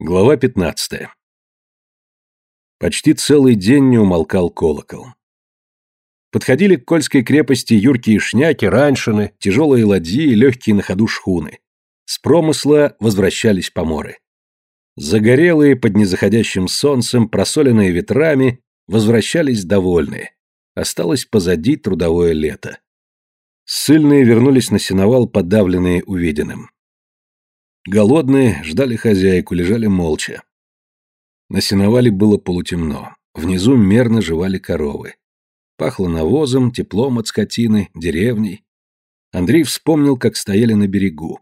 Глава 15. Почти целый день не умолкал колокол. Подходили к Кольской крепости юркие шняки, раньшины, тяжелые ладьи и легкие на ходу шхуны. С промысла возвращались поморы. Загорелые под незаходящим солнцем, просоленные ветрами, возвращались довольные. Осталось позади трудовое лето. Ссыльные вернулись на сеновал, подавленные увиденным. Голодные, ждали хозяйку, лежали молча. На сеновале было полутемно. Внизу мерно жевали коровы. Пахло навозом, теплом от скотины, деревней. Андрей вспомнил, как стояли на берегу.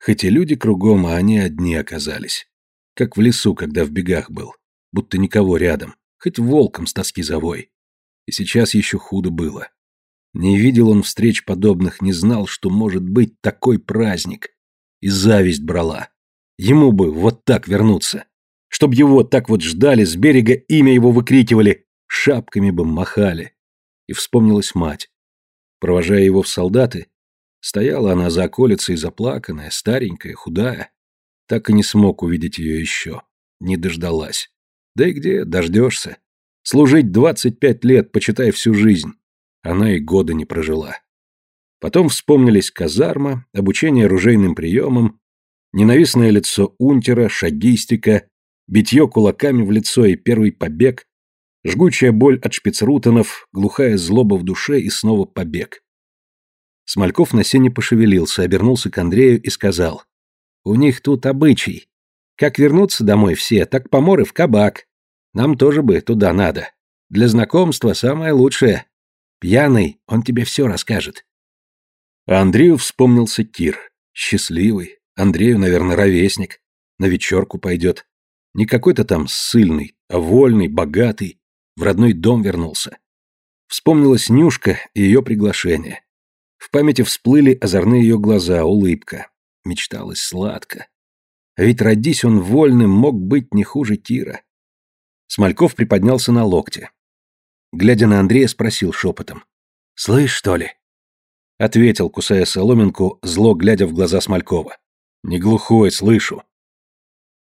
Хоть и люди кругом, а они одни оказались. Как в лесу, когда в бегах был. Будто никого рядом. Хоть волком с тоски завой. И сейчас еще худо было. Не видел он встреч подобных, не знал, что может быть такой праздник и зависть брала. Ему бы вот так вернуться. Чтоб его так вот ждали, с берега имя его выкрикивали, шапками бы махали. И вспомнилась мать. Провожая его в солдаты, стояла она за околицей заплаканная, старенькая, худая. Так и не смог увидеть ее еще. Не дождалась. Да и где дождешься? Служить двадцать пять лет, почитай всю жизнь. Она и года не прожила. Потом вспомнились казарма, обучение оружейным приемам, ненавистное лицо унтера, шагистика, битье кулаками в лицо и первый побег, жгучая боль от шпицрутенов, глухая злоба в душе и снова побег. Смольков на сене пошевелился, обернулся к Андрею и сказал, «У них тут обычай. Как вернуться домой все, так поморы в кабак. Нам тоже бы туда надо. Для знакомства самое лучшее. Пьяный, он тебе все расскажет. А Андрею вспомнился Кир. Счастливый. Андрею, наверное, ровесник. На вечерку пойдет. Не какой-то там ссыльный, а вольный, богатый. В родной дом вернулся. Вспомнилась Нюшка и ее приглашение. В памяти всплыли озорные ее глаза, улыбка. Мечталось сладко. А ведь родись он вольным, мог быть не хуже Кира. Смольков приподнялся на локте. Глядя на Андрея, спросил шепотом. «Слышь, что ли?» Ответил, кусая соломинку, зло глядя в глаза Смолькова. «Не глухой, слышу.